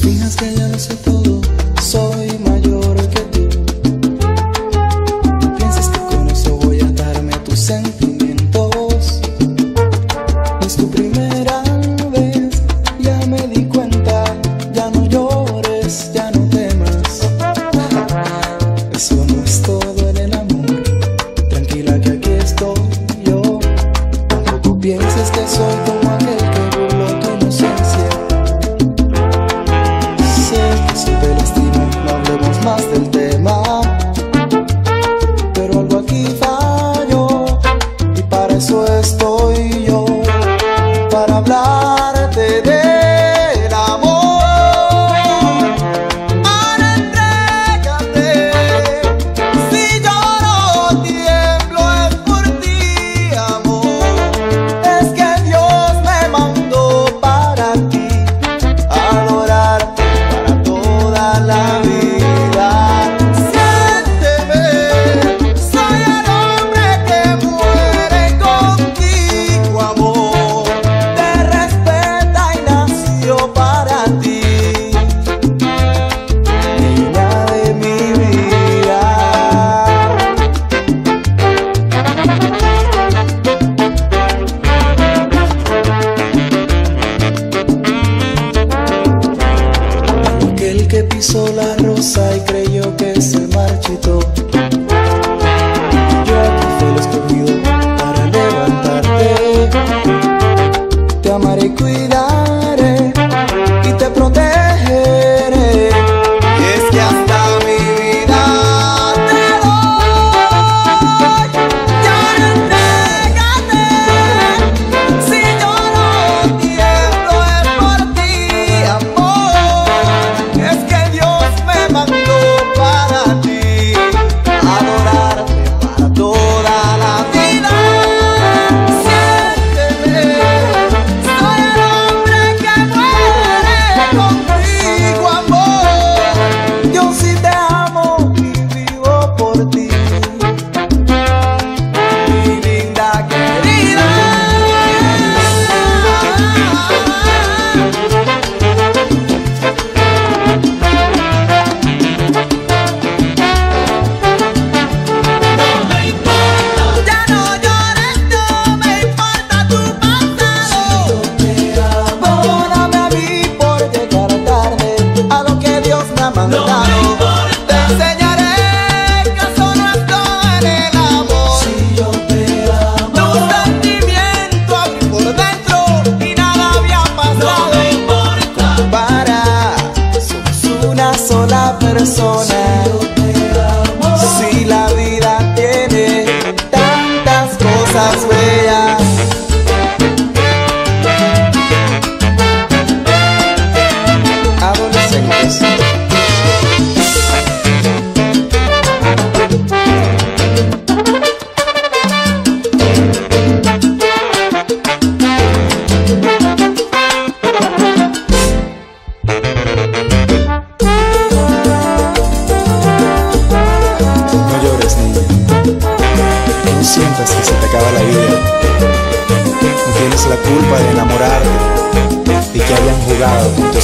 fijas que ya lo sé todo, soy mayor.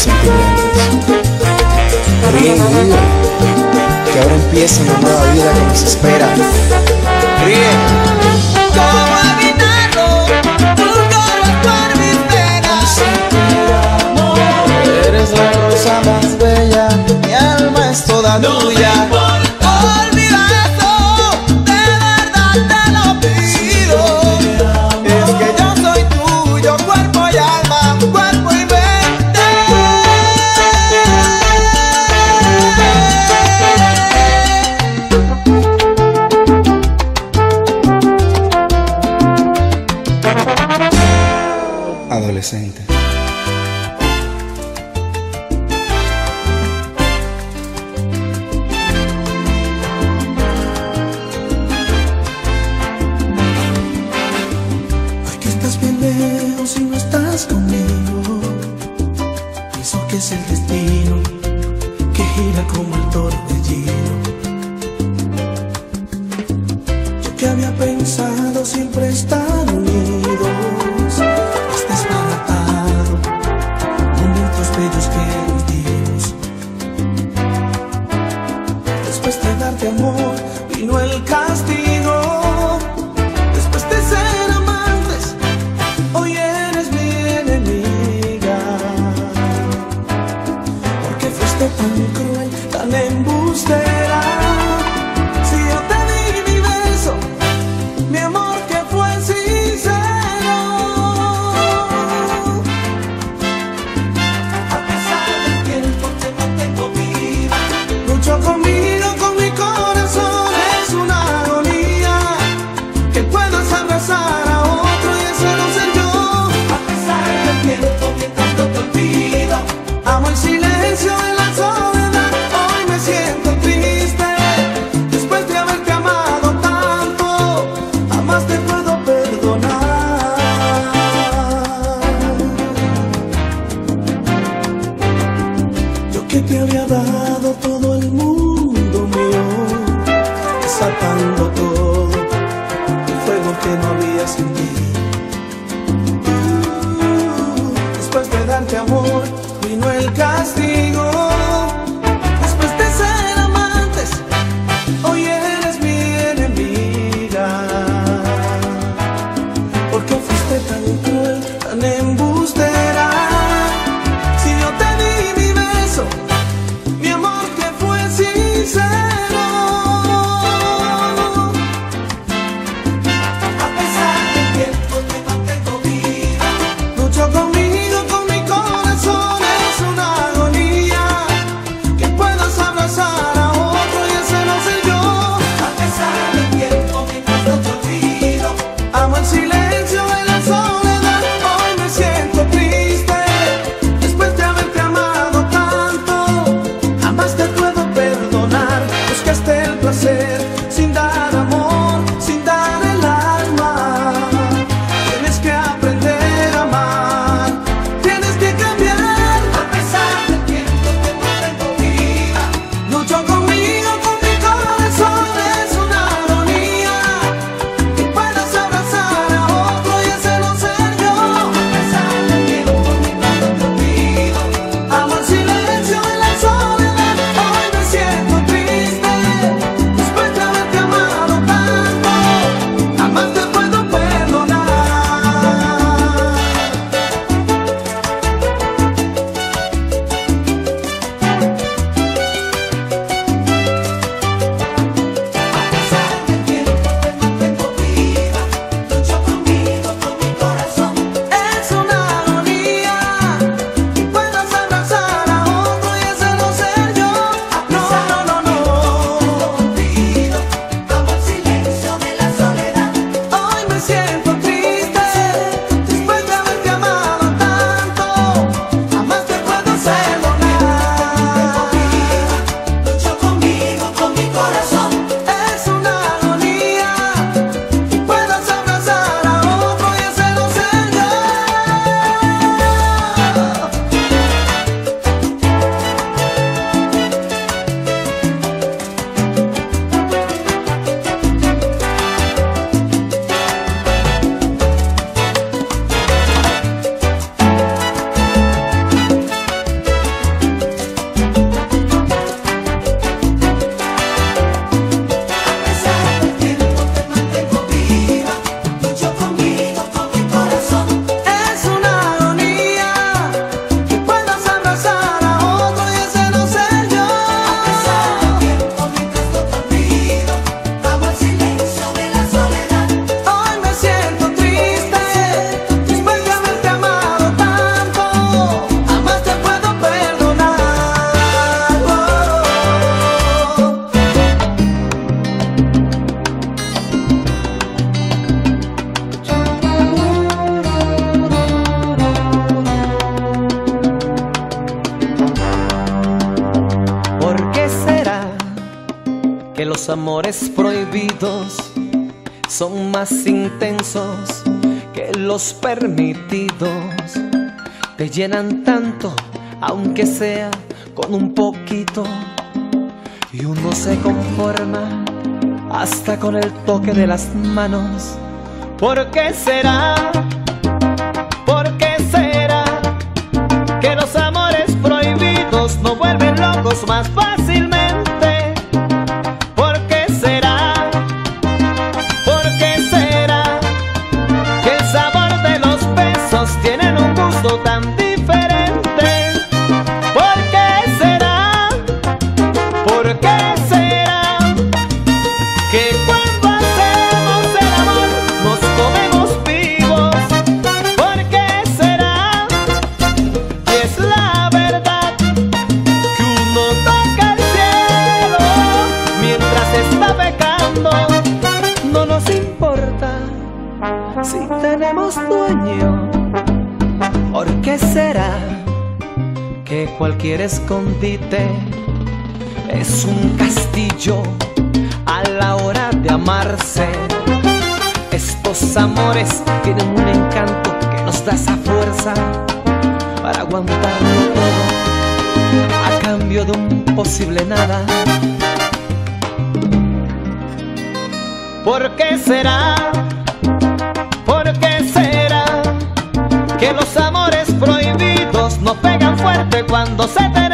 sentimientos. Ríe que ahora empieza una nueva vida que nos espera. permitidos te llenan tanto, aunque sea con un poquito. Y uno se conforma hasta con el toque de las manos. ¿Por qué será? ¿Por qué será que los amores prohibidos no vuelven locos más fácilmente? cualquier escondite. Es un castillo a la hora de amarse. Estos amores tienen un encanto que nos da esa fuerza para aguantarlo todo a cambio de un posible nada. ¿Por qué será? ¿Por qué será que los amores cuando se te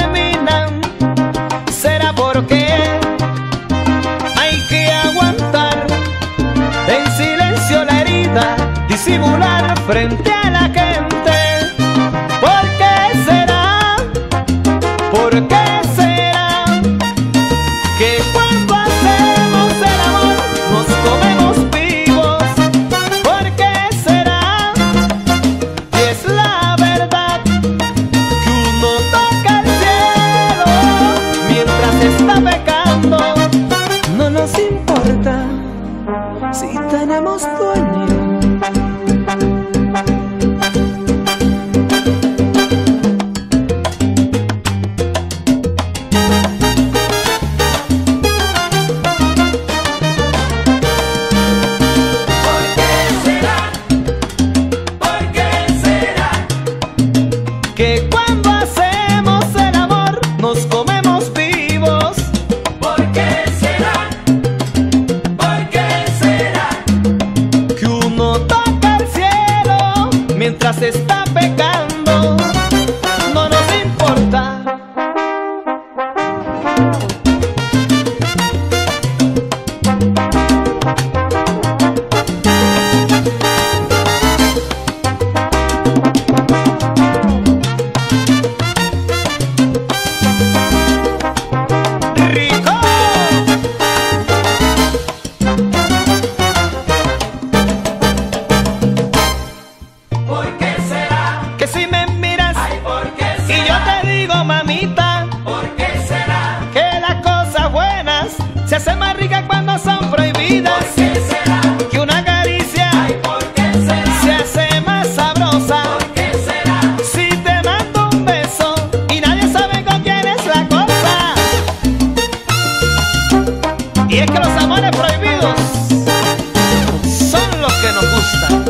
nos gusta.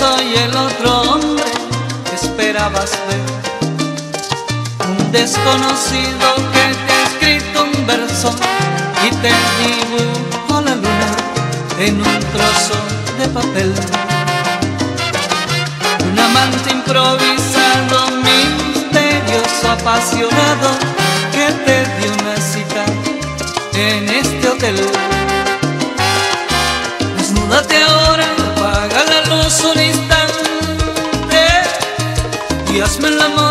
soy el otro hombre que esperabas ver. Un desconocido que te ha escrito un verso y te dibujo la luna en un trozo de papel. Un amante improvisado, misterioso, apasionado, que te dio una cita en este hotel. y hazme el amor.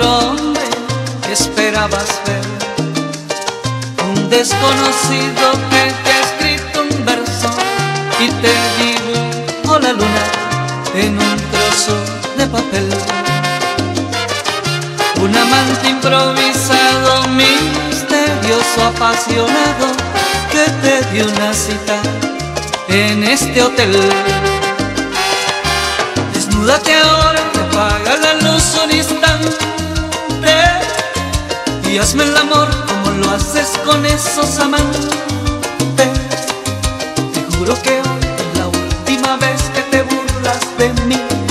otro que esperabas ver. Un desconocido que te ha escrito un verso y te digo, hola luna, en un trozo de papel. Un amante improvisado, misterioso, apasionado, que te dio una cita en este hotel. Desnúdate ahora Y hazme el amor como lo haces con esos amantes. Te juro que hoy es la última vez que te burlas de mí.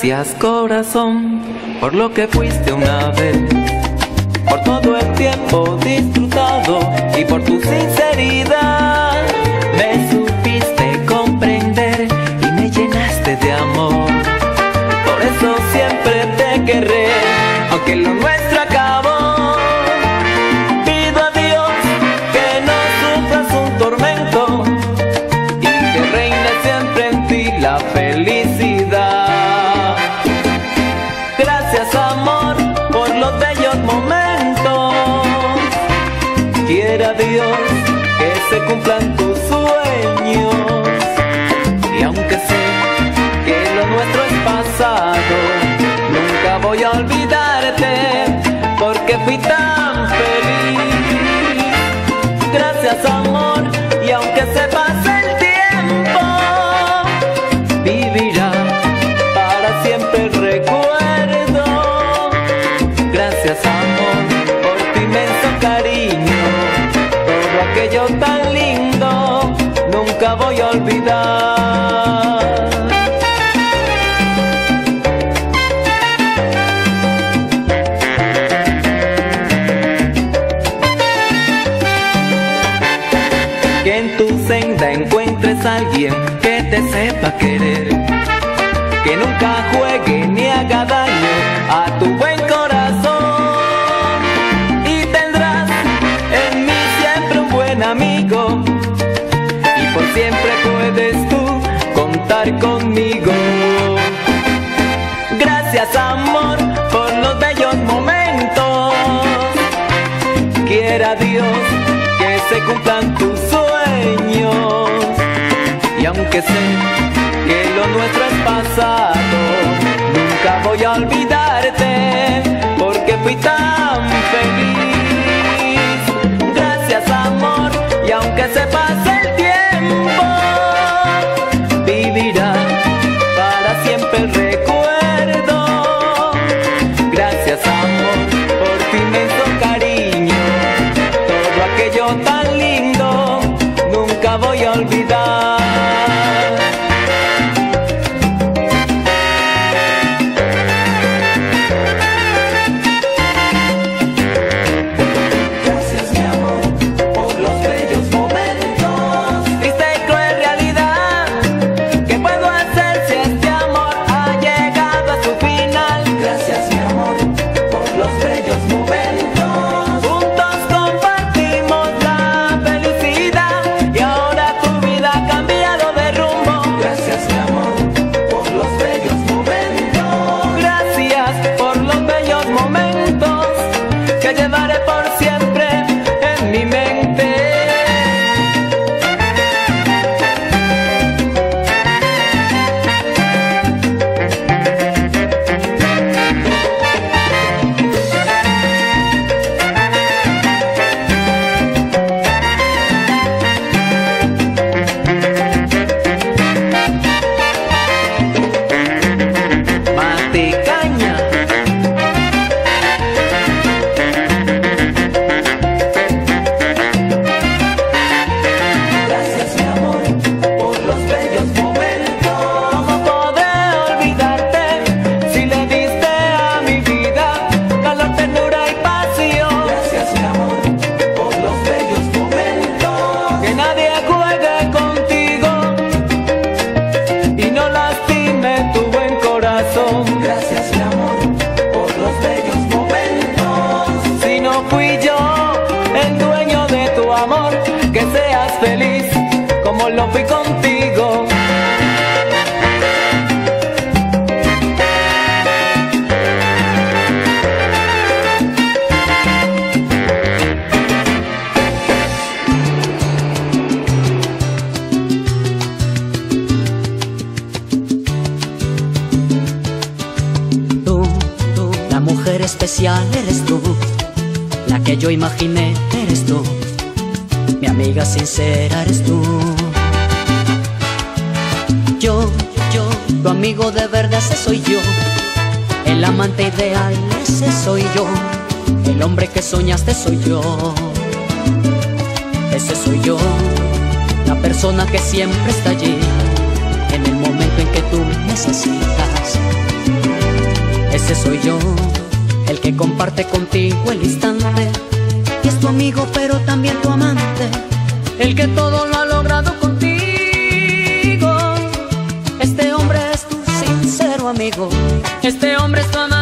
Gracias corazón por lo que fuiste una vez. voy a olvidarte porque fui tan feliz. Gracias amor y aunque se pase el tiempo, vivirá para siempre el recuerdo. Gracias amor por tu inmenso cariño, todo aquello tan lindo, nunca voy a olvidar. alguien que te sepa querer, que nunca juegue ni haga daño a tu buen corazón. Y tendrás en mí siempre un buen amigo, y por siempre puedes tú contar conmigo. Gracias amor por los bellos momentos. Quiera Dios que se cumplan tus que sé que lo nuestro es pasado, nunca voy a olvidarte porque fui tan feliz. Gracias amor y aunque sepas siempre está allí, en el momento en que tú me necesitas. Ese soy yo, el que comparte contigo el instante, y es tu amigo pero también tu amante, el que todo lo ha logrado contigo. Este hombre es tu sincero amigo, este hombre es tu amante.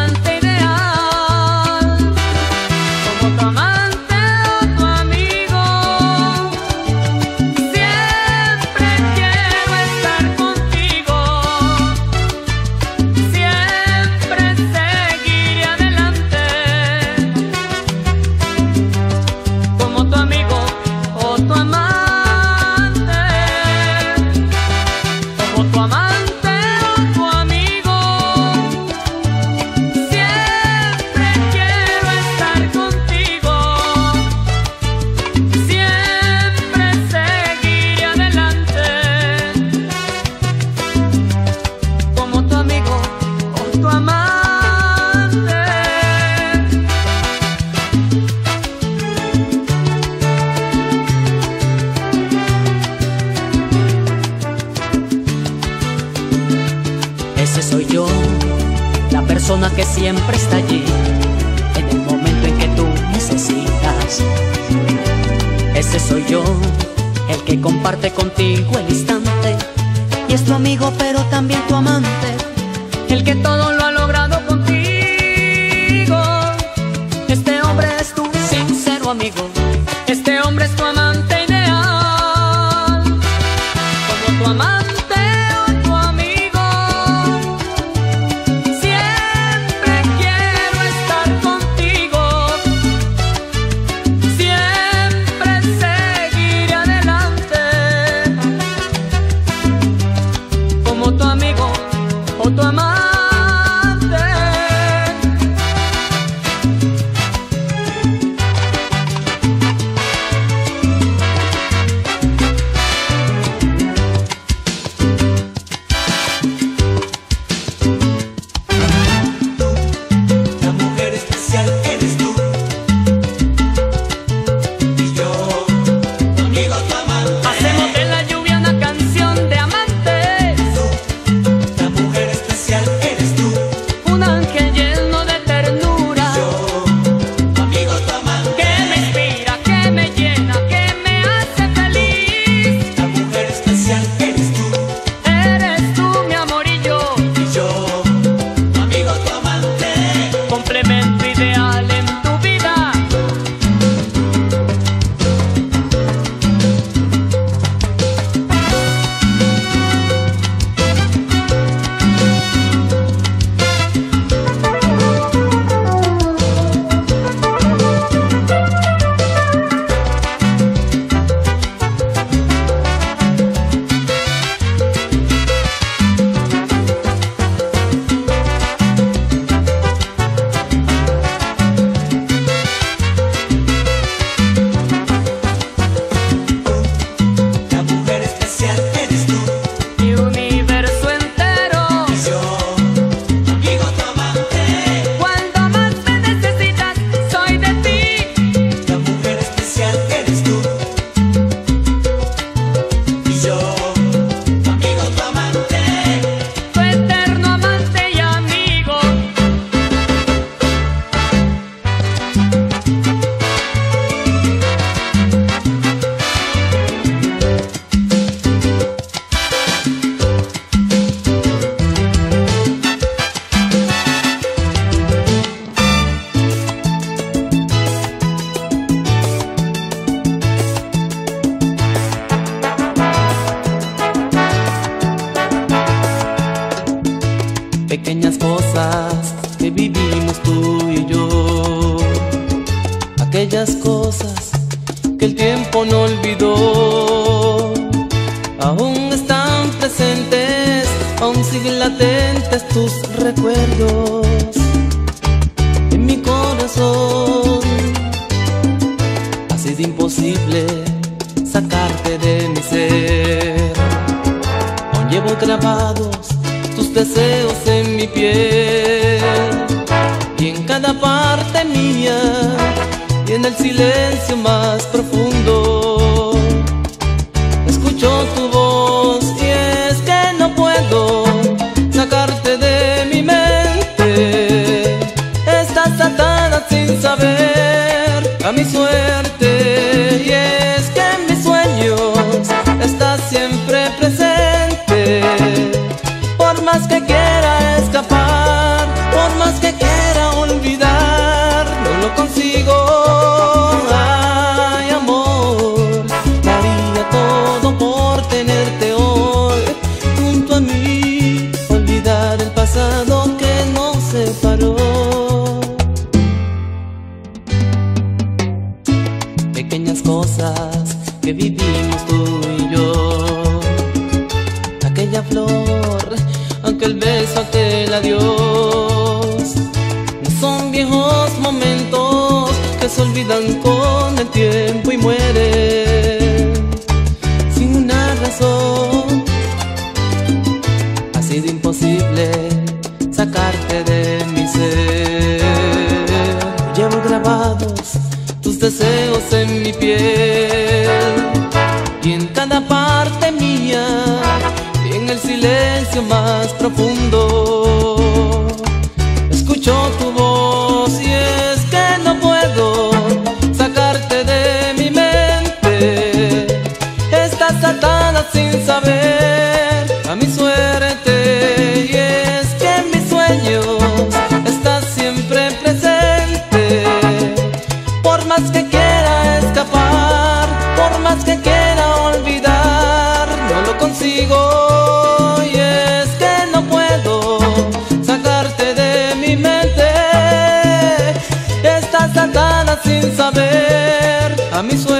mi sueño.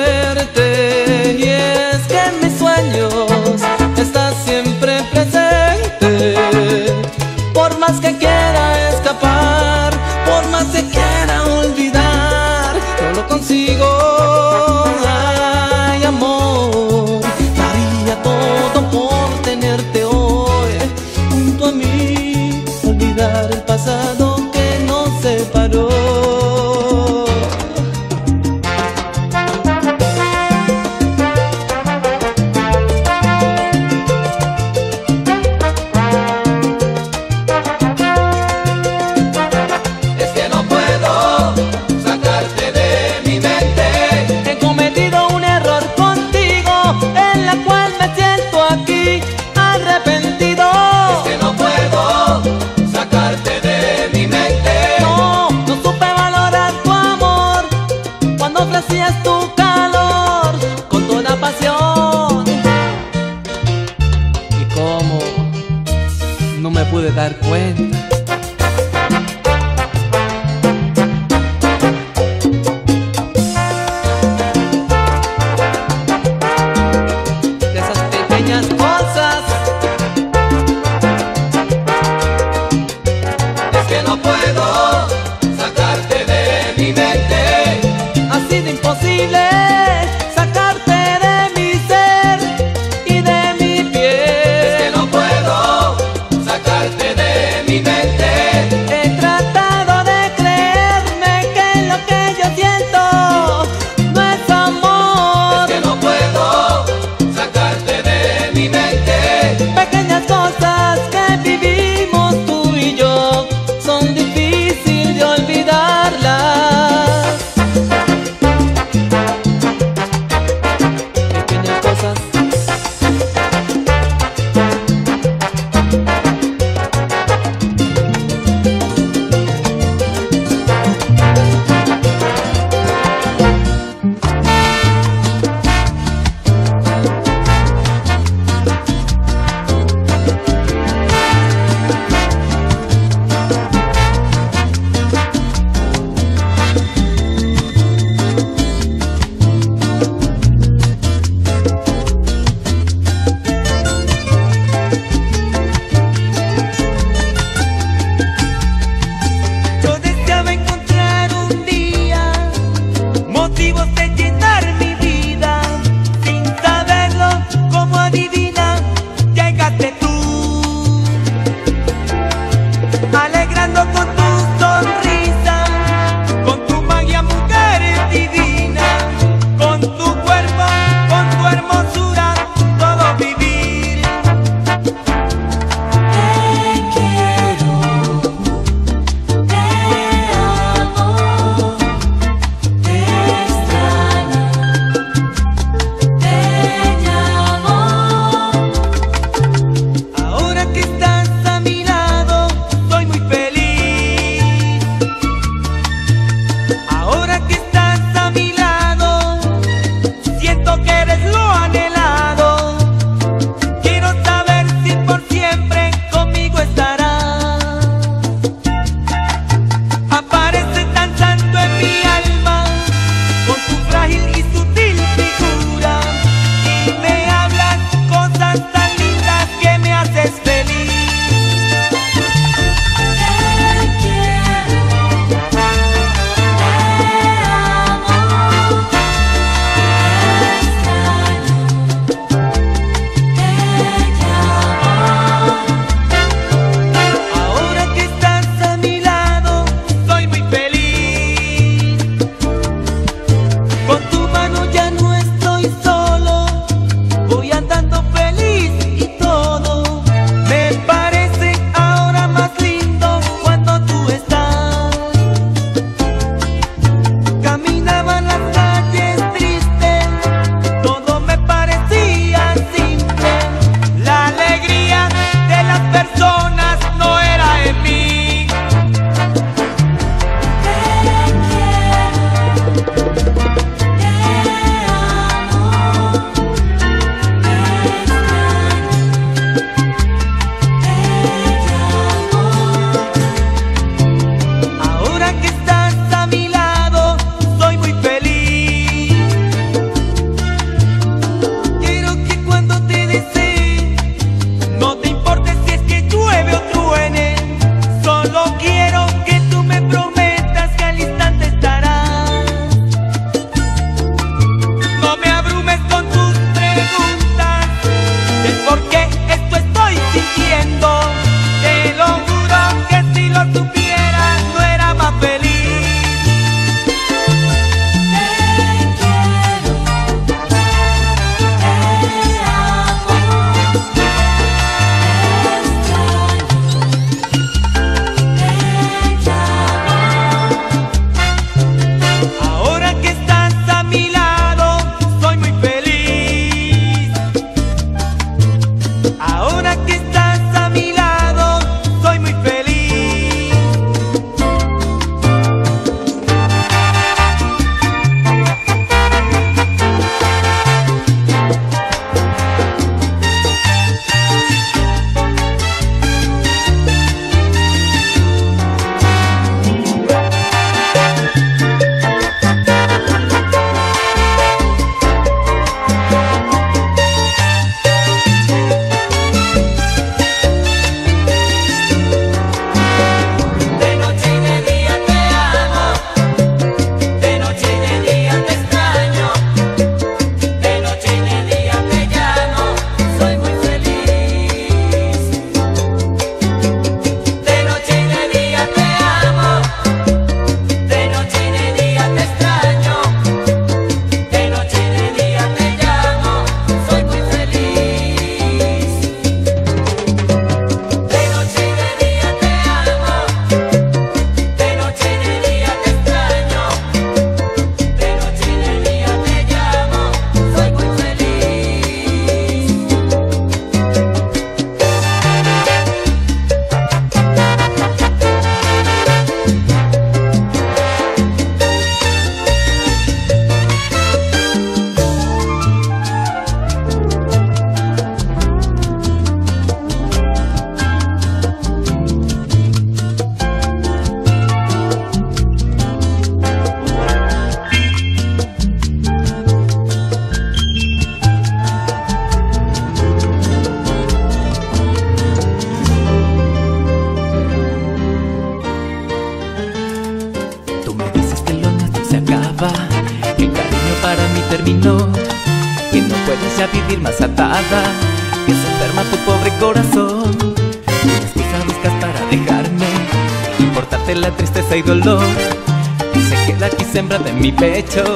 better.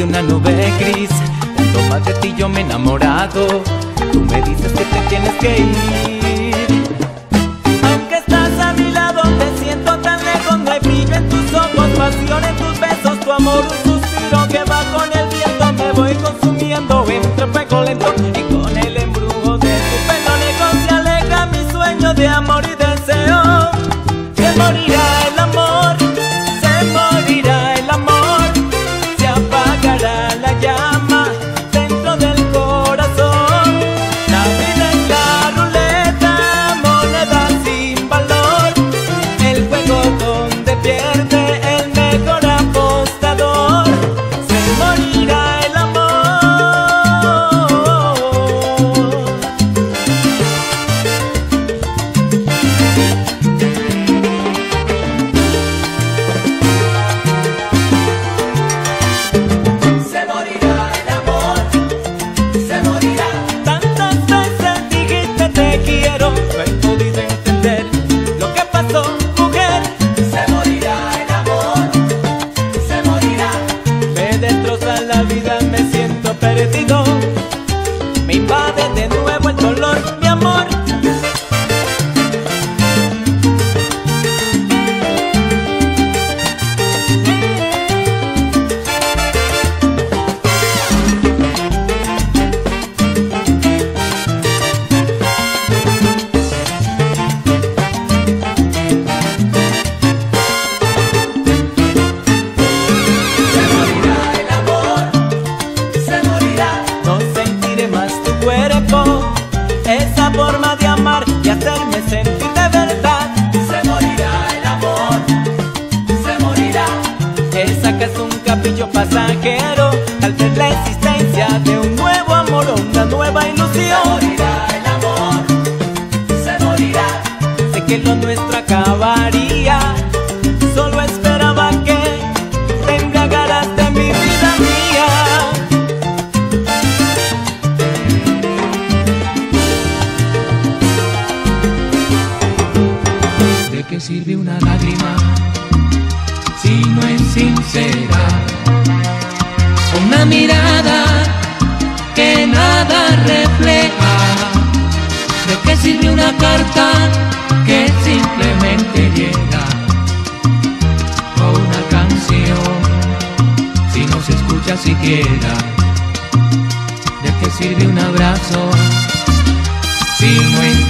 de una nube gris. Cuanto más de ti yo me he enamorado, tú me dices que te tienes que ir. Aunque estás a mi lado, te siento tan lejos. No hay brillo en tus ojos, pasión en tus besos, tu amor, un suspiro que va con el viento. Me voy consumiendo entre fuego lento.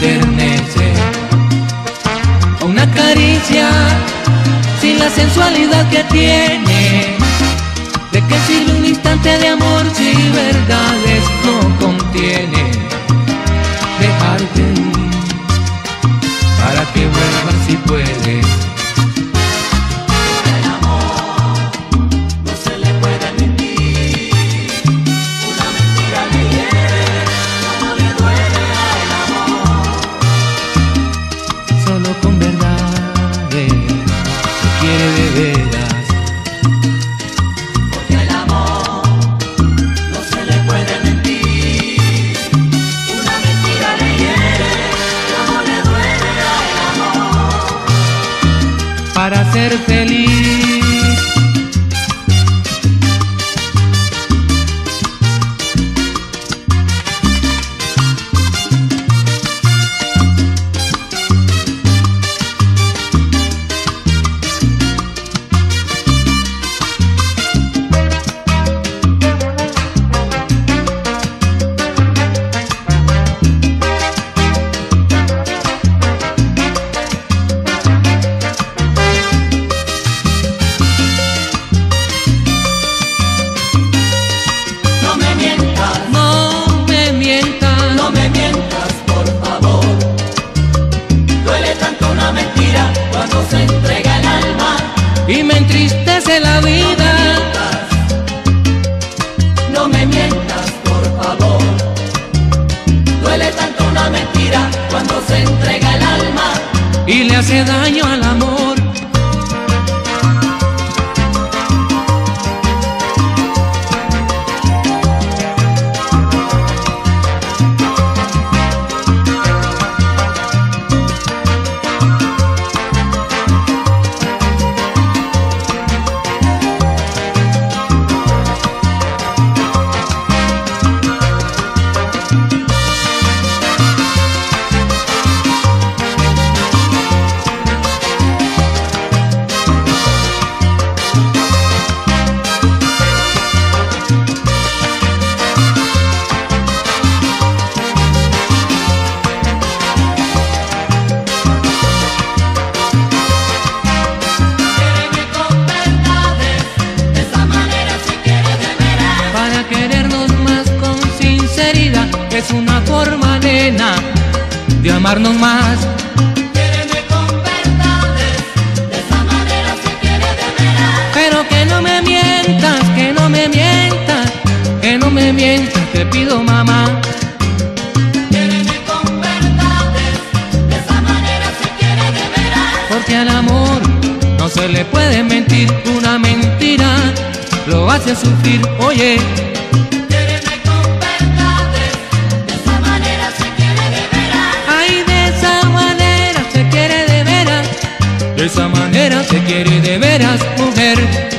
enternece o una caricia sin la sensualidad que tiene. ¿De que sirve un instante de amor si verdades no contiene? Dejarte ir para que vuelvas si puedes. por favor. Duele tanto una mentira cuando se entrega el alma y le hace daño al amor. quero